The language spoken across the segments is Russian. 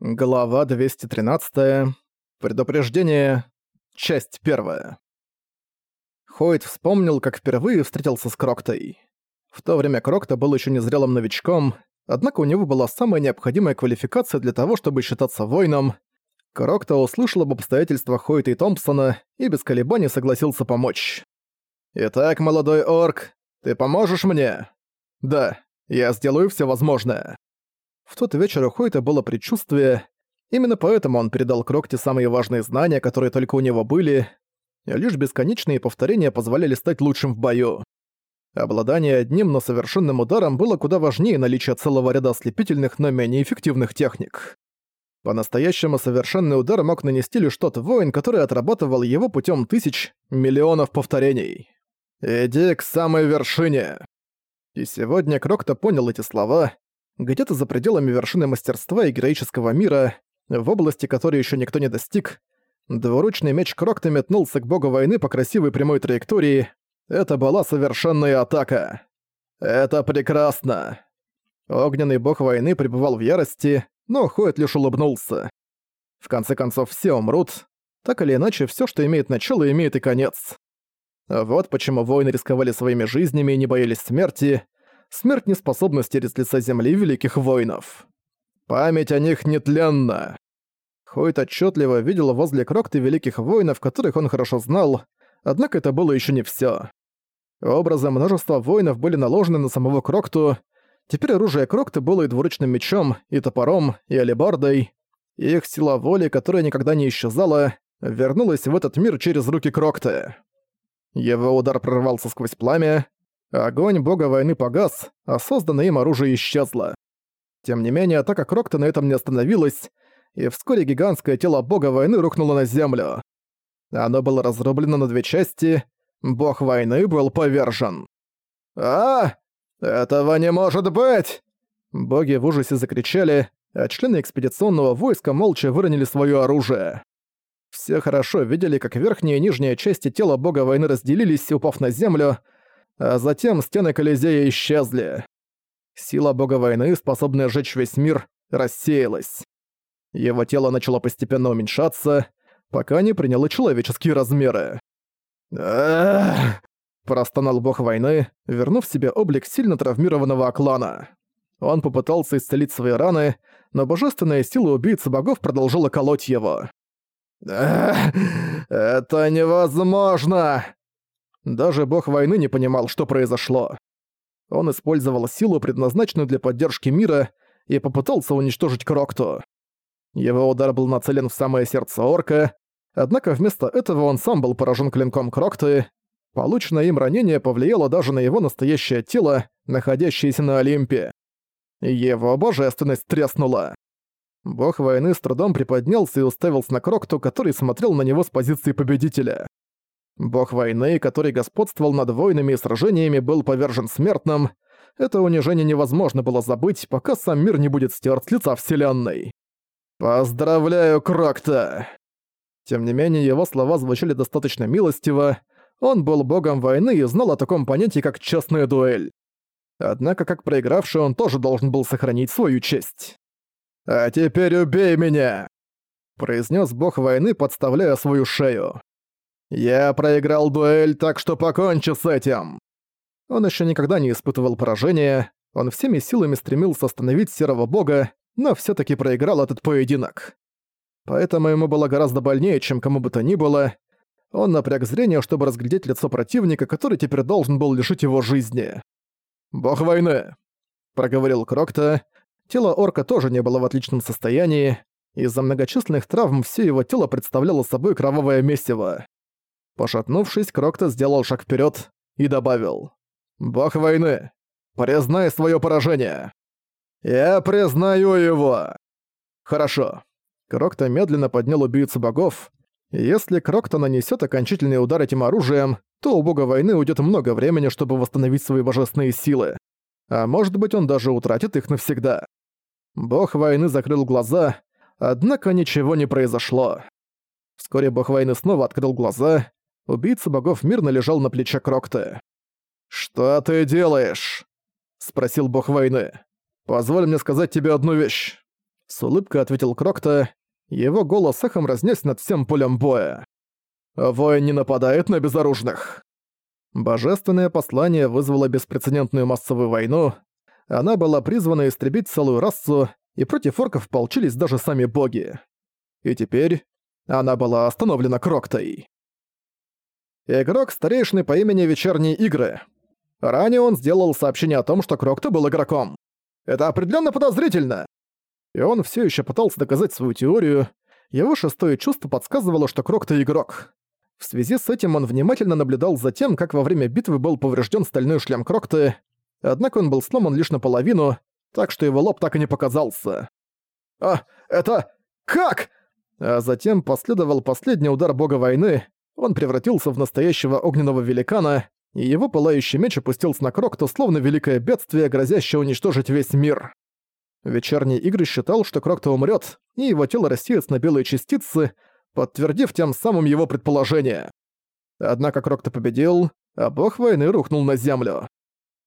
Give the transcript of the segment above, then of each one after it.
Глава 213. Предупреждение. Часть первая. Хойт вспомнил, как впервые встретился с Кроктой. В то время Крокта был еще незрелым новичком, однако у него была самая необходимая квалификация для того, чтобы считаться воином. Крокта услышал об обстоятельствах Хойта и Томпсона и без колебаний согласился помочь. «Итак, молодой орк, ты поможешь мне?» «Да, я сделаю все возможное». В тот вечер у Хойта было предчувствие, именно поэтому он передал Крокте самые важные знания, которые только у него были, лишь бесконечные повторения позволяли стать лучшим в бою. Обладание одним, но совершенным ударом было куда важнее наличия целого ряда ослепительных, но менее эффективных техник. По-настоящему совершенный удар мог нанести лишь тот воин, который отрабатывал его путем тысяч, миллионов повторений. «Иди к самой вершине!» И сегодня Крокто понял эти слова, где-то за пределами вершины мастерства и героического мира, в области которой еще никто не достиг, двуручный меч Крокта метнулся к богу войны по красивой прямой траектории. Это была совершенная атака. Это прекрасно. Огненный бог войны пребывал в ярости, но Хоет лишь улыбнулся. В конце концов, все умрут. Так или иначе, все, что имеет начало, имеет и конец. Вот почему воины рисковали своими жизнями и не боялись смерти, смерть не способна стереть лица земли великих воинов. Память о них нетленна. Хойт отчетливо видел возле Крокты великих воинов, которых он хорошо знал, однако это было еще не все. Образы множества воинов были наложены на самого Крокту, теперь оружие Крокты было и двуручным мечом, и топором, и алебардой. Их сила воли, которая никогда не исчезала, вернулась в этот мир через руки Крокты. Его удар прорвался сквозь пламя, Огонь бога войны погас, а созданное им оружие исчезло. Тем не менее, атака Крокта на этом не остановилась, и вскоре гигантское тело бога войны рухнуло на землю. Оно было разрублено на две части, бог войны был повержен. «А! Этого не может быть!» Боги в ужасе закричали, а члены экспедиционного войска молча выронили своё оружие. Все хорошо видели, как верхняя и нижняя части тела бога войны разделились, упав на землю, а затем стены Колизея исчезли. Сила бога войны, способная сжечь весь мир, рассеялась. Его тело начало постепенно уменьшаться, пока не приняло человеческие размеры. Простонал бог войны, вернув себе облик сильно травмированного Аклана. Он попытался исцелить свои раны, но божественная сила убийцы богов продолжала колоть его. «Ах, это невозможно!» Даже бог войны не понимал, что произошло. Он использовал силу, предназначенную для поддержки мира, и попытался уничтожить Крокту. Его удар был нацелен в самое сердце орка, однако вместо этого он сам был поражен клинком Крокты. Полученное им ранение повлияло даже на его настоящее тело, находящееся на Олимпе. Его божественность треснула. Бог войны с трудом приподнялся и уставился на Крокту, который смотрел на него с позиции победителя. Бог войны, который господствовал над войнами и сражениями, был повержен смертным. Это унижение невозможно было забыть, пока сам мир не будет стерт с лица Вселенной. «Поздравляю, Крокта!» Тем не менее, его слова звучали достаточно милостиво. Он был богом войны и знал о таком понятии, как честная дуэль. Однако, как проигравший, он тоже должен был сохранить свою честь. «А теперь убей меня!» произнес бог войны, подставляя свою шею. «Я проиграл дуэль, так что покончи с этим!» Он еще никогда не испытывал поражения, он всеми силами стремился остановить Серого Бога, но все таки проиграл этот поединок. Поэтому ему было гораздо больнее, чем кому бы то ни было. Он напряг зрение, чтобы разглядеть лицо противника, который теперь должен был лишить его жизни. «Бог войны!» — проговорил Крокта. Тело орка тоже не было в отличном состоянии. Из-за многочисленных травм все его тело представляло собой кровавое месиво. Пошатнувшись, Крокто сделал шаг вперед и добавил. «Бог войны, признай свое поражение!» «Я признаю его!» «Хорошо». Крокто медленно поднял убийцу богов. Если Крокто нанесет окончательный удар этим оружием, то у бога войны уйдет много времени, чтобы восстановить свои божественные силы. А может быть, он даже утратит их навсегда. Бог войны закрыл глаза, однако ничего не произошло. Вскоре бог войны снова открыл глаза, Убийца богов мирно лежал на плече Крокта. «Что ты делаешь?» — спросил бог войны. «Позволь мне сказать тебе одну вещь. С улыбкой ответил Крокто. Его голос эхом разнес над всем полем боя. «Воин не нападает на безоружных!» Божественное послание вызвало беспрецедентную массовую войну. Она была призвана истребить целую расу, и против орков полчились даже сами боги. И теперь она была остановлена Кроктой. Игрок старейшины по имени Вечерние Игры. Ранее он сделал сообщение о том, что Крокта был игроком. Это определенно подозрительно. И он все еще пытался доказать свою теорию. Его шестое чувство подсказывало, что Крокта игрок. В связи с этим он внимательно наблюдал за тем, как во время битвы был поврежден стальной шлем Крокты, однако он был сломан лишь наполовину, так что его лоб так и не показался. «А, это... как?» А затем последовал последний удар бога войны, он превратился в настоящего огненного великана, и его пылающий меч опустился на Крокто, словно великое бедствие, грозящее уничтожить весь мир. Вечерние игры считал, что Крокто умрет, и его тело рассеется на белые частицы, подтвердив тем самым его предположение. Однако Крокто победил, а бог войны рухнул на землю.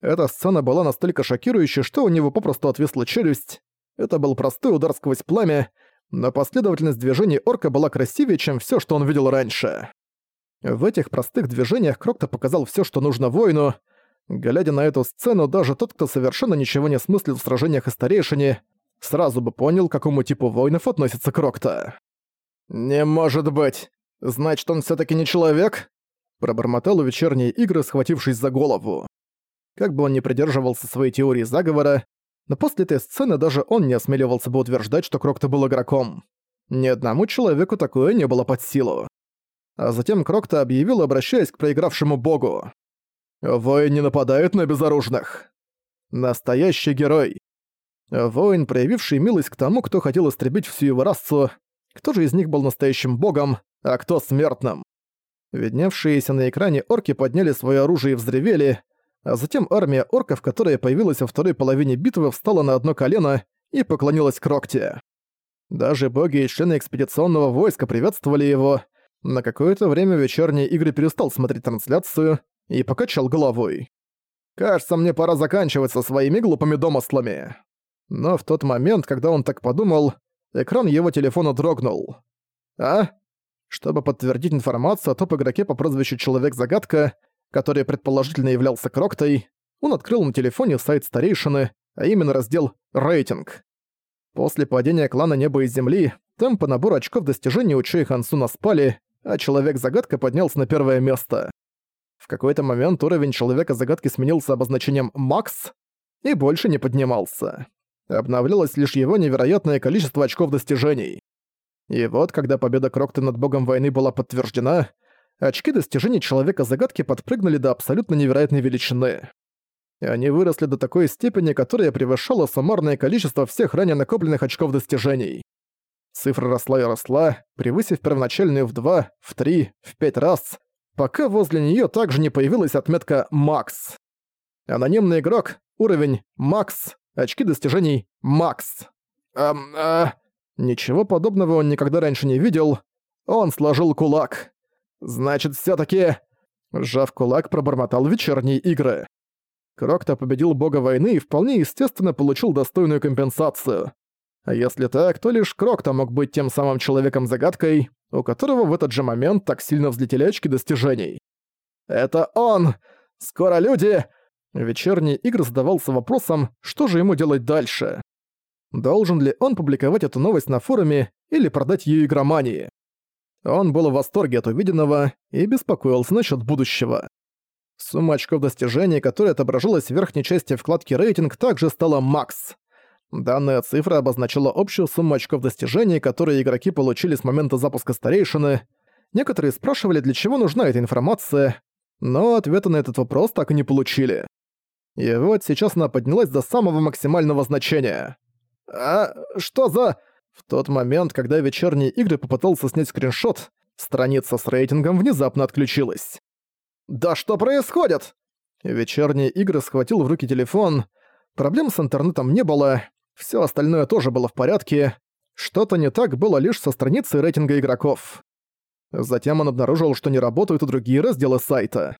Эта сцена была настолько шокирующей, что у него попросту отвисла челюсть. Это был простой удар сквозь пламя, но последовательность движений орка была красивее, чем все, что он видел раньше. В этих простых движениях Крокто показал все, что нужно воину. Глядя на эту сцену, даже тот, кто совершенно ничего не смыслит в сражениях и старейшине, сразу бы понял, к какому типу воинов относится Крокто. «Не может быть! Значит, он все таки не человек?» Пробормотал у вечерней игры, схватившись за голову. Как бы он ни придерживался своей теории заговора, но после этой сцены даже он не осмеливался бы утверждать, что Крокто был игроком. Ни одному человеку такое не было под силу. А затем Крокто объявил, обращаясь к проигравшему богу. «Воин не нападает на безоружных. Настоящий герой. Воин, проявивший милость к тому, кто хотел истребить всю его расу. Кто же из них был настоящим богом, а кто смертным? Видневшиеся на экране орки подняли свое оружие и взревели, а затем армия орков, которая появилась во второй половине битвы, встала на одно колено и поклонилась Крокте. Даже боги и члены экспедиционного войска приветствовали его. На какое-то время вечерние игры перестал смотреть трансляцию и покачал головой. «Кажется, мне пора заканчивать со своими глупыми домыслами». Но в тот момент, когда он так подумал, экран его телефона дрогнул. «А?» Чтобы подтвердить информацию о топ-игроке по прозвищу Человек-загадка, который предположительно являлся Кроктой, он открыл на телефоне сайт старейшины, а именно раздел «Рейтинг». После падения клана Неба и Земли темпы набора очков достижений у Чуи Хансуна спали, а Человек-загадка поднялся на первое место. В какой-то момент уровень Человека-загадки сменился обозначением «Макс» и больше не поднимался. Обновлялось лишь его невероятное количество очков достижений. И вот, когда победа Крокта над богом войны была подтверждена, очки достижений Человека-загадки подпрыгнули до абсолютно невероятной величины. И они выросли до такой степени, которая превышала суммарное количество всех ранее накопленных очков достижений. Цифра росла и росла, превысив первоначальную в 2, в 3, в 5 раз, пока возле неё также не появилась отметка «Макс». Анонимный игрок, уровень «Макс», очки достижений «Макс». Эм, э... Ничего подобного он никогда раньше не видел. Он сложил кулак. Значит, всё-таки... Сжав кулак, пробормотал вечерние игры. Крокто победил бога войны и вполне естественно получил достойную компенсацию. А если так, то лишь Крокто мог быть тем самым человеком-загадкой, у которого в этот же момент так сильно взлетели очки достижений. «Это он! Скоро люди!» Вечерний игр задавался вопросом, что же ему делать дальше. Должен ли он публиковать эту новость на форуме или продать ее игромании? Он был в восторге от увиденного и беспокоился насчет будущего. Сумма очков достижений, которая отображалась в верхней части вкладки «Рейтинг», также стала «Макс». Данная цифра обозначала общую сумму очков достижений, которые игроки получили с момента запуска старейшины. Некоторые спрашивали, для чего нужна эта информация, но ответа на этот вопрос так и не получили. И вот сейчас она поднялась до самого максимального значения. «А что за...» В тот момент, когда вечерние игры попытался снять скриншот, страница с рейтингом внезапно отключилась. «Да что происходит?» Вечерние игры схватил в руки телефон. Проблем с интернетом не было, все остальное тоже было в порядке. Что-то не так было лишь со страницей рейтинга игроков. Затем он обнаружил, что не работают и другие разделы сайта.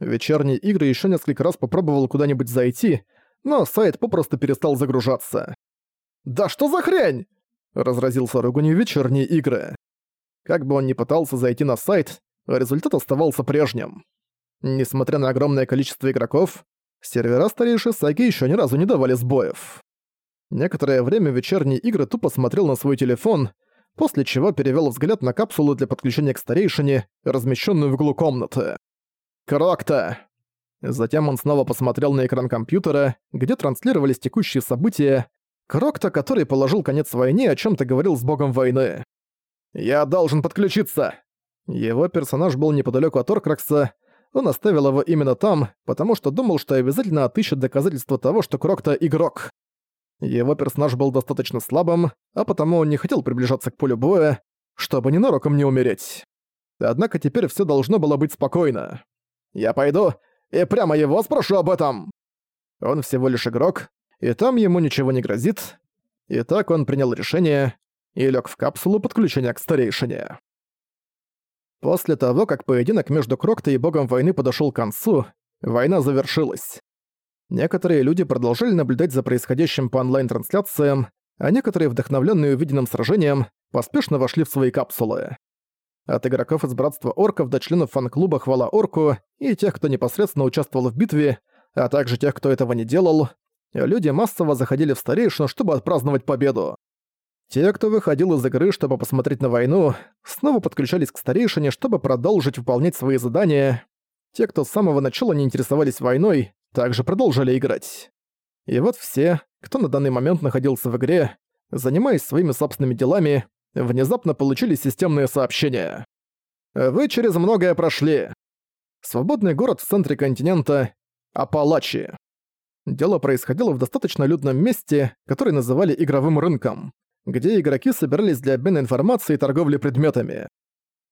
Вечерние игры еще несколько раз попробовал куда-нибудь зайти, но сайт попросту перестал загружаться. Да что за хрень?» Разразился руганью вечерние игры. Как бы он ни пытался зайти на сайт, результат оставался прежним. Несмотря на огромное количество игроков, сервера старейшей саги еще ни разу не давали сбоев. Некоторое время вечерние игры тупо смотрел на свой телефон, после чего перевел взгляд на капсулу для подключения к старейшине, размещенную в углу комнаты. «Крокта!» Затем он снова посмотрел на экран компьютера, где транслировались текущие события, Крокта, который положил конец войне, о чем то говорил с богом войны. «Я должен подключиться!» Его персонаж был неподалеку от Оркракса, он оставил его именно там, потому что думал, что обязательно отыщет доказательства того, что Крокта — игрок. Его персонаж был достаточно слабым, а потому он не хотел приближаться к полю боя, чтобы ненароком не умереть. Однако теперь все должно было быть спокойно. «Я пойду и прямо его спрошу об этом!» Он всего лишь игрок, и там ему ничего не грозит. И так он принял решение и лег в капсулу подключения к старейшине. После того, как поединок между Крокто и богом войны подошел к концу, война завершилась. Некоторые люди продолжали наблюдать за происходящим по онлайн-трансляциям, а некоторые, вдохновленные увиденным сражением, поспешно вошли в свои капсулы. От игроков из Братства Орков до членов фан-клуба «Хвала Орку» и тех, кто непосредственно участвовал в битве, а также тех, кто этого не делал, люди массово заходили в старейшину, чтобы отпраздновать победу. Те, кто выходил из игры, чтобы посмотреть на войну, снова подключались к старейшине, чтобы продолжить выполнять свои задания. Те, кто с самого начала не интересовались войной, также продолжали играть. И вот все, кто на данный момент находился в игре, занимаясь своими собственными делами, внезапно получили системные сообщения. Вы через многое прошли. Свободный город в центре континента — Апалачи. Дело происходило в достаточно людном месте, который называли игровым рынком, где игроки собирались для обмена информацией и торговли предметами.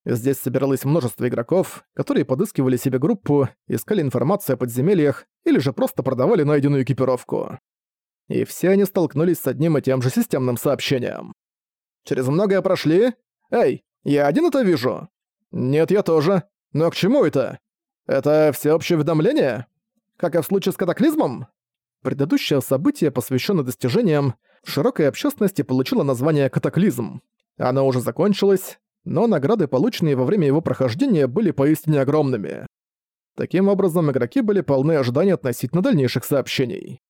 Здесь собиралось множество игроков, которые подыскивали себе группу, искали информацию о подземельях или же просто продавали найденную экипировку. И все они столкнулись с одним и тем же системным сообщением. «Через многое прошли? Эй, я один это вижу?» «Нет, я тоже. Но к чему это? Это всеобщее уведомление? Как и в случае с катаклизмом?» Предыдущее событие, посвященное достижениям, в широкой общественности получило название «Катаклизм». Оно уже закончилось, но награды, полученные во время его прохождения, были поистине огромными. Таким образом, игроки были полны ожиданий относительно дальнейших сообщений.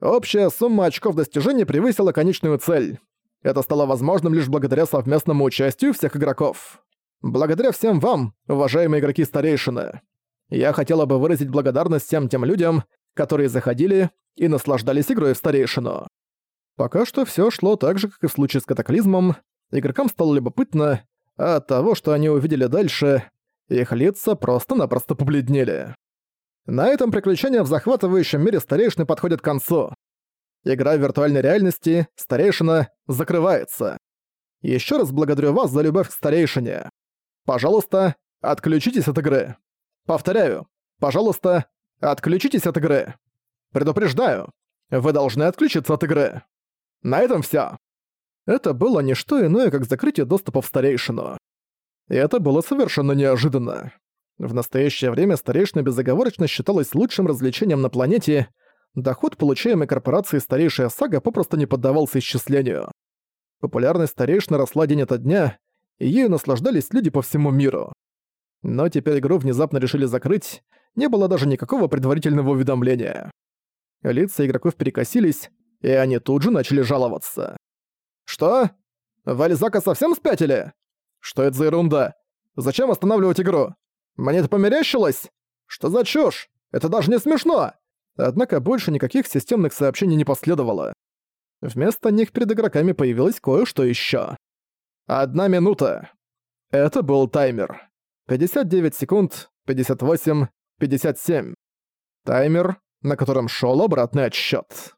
Общая сумма очков достижений превысила конечную цель. Это стало возможным лишь благодаря совместному участию всех игроков. Благодаря всем вам, уважаемые игроки старейшины. Я хотела бы выразить благодарность всем тем людям, которые заходили и наслаждались игрой в старейшину. Пока что все шло так же, как и в случае с катаклизмом. Игрокам стало любопытно, а от того, что они увидели дальше, их лица просто-напросто побледнели. На этом приключения в захватывающем мире старейшины подходят к концу. Игра в виртуальной реальности, старейшина, закрывается. Еще раз благодарю вас за любовь к старейшине. Пожалуйста, отключитесь от игры. Повторяю, пожалуйста, отключитесь от игры. Предупреждаю, вы должны отключиться от игры. На этом всё. Это было не что иное, как закрытие доступа в старейшину. И это было совершенно неожиданно. В настоящее время старейшина безоговорочно считалась лучшим развлечением на планете, доход, получаемый корпорацией старейшая сага, попросту не поддавался исчислению. Популярность старейшины росла день ото дня, и ею наслаждались люди по всему миру. Но теперь игру внезапно решили закрыть, не было даже никакого предварительного уведомления. Лица игроков перекосились, и они тут же начали жаловаться. «Что? Вальзака совсем спятили? Что это за ерунда? Зачем останавливать игру? Мне это померещилось? Что за чушь? Это даже не смешно!» Однако больше никаких системных сообщений не последовало. Вместо них перед игроками появилось кое-что ещё. Одна минута. Это был таймер. 59 секунд, 58, 57. Таймер, на котором шел обратный отсчет.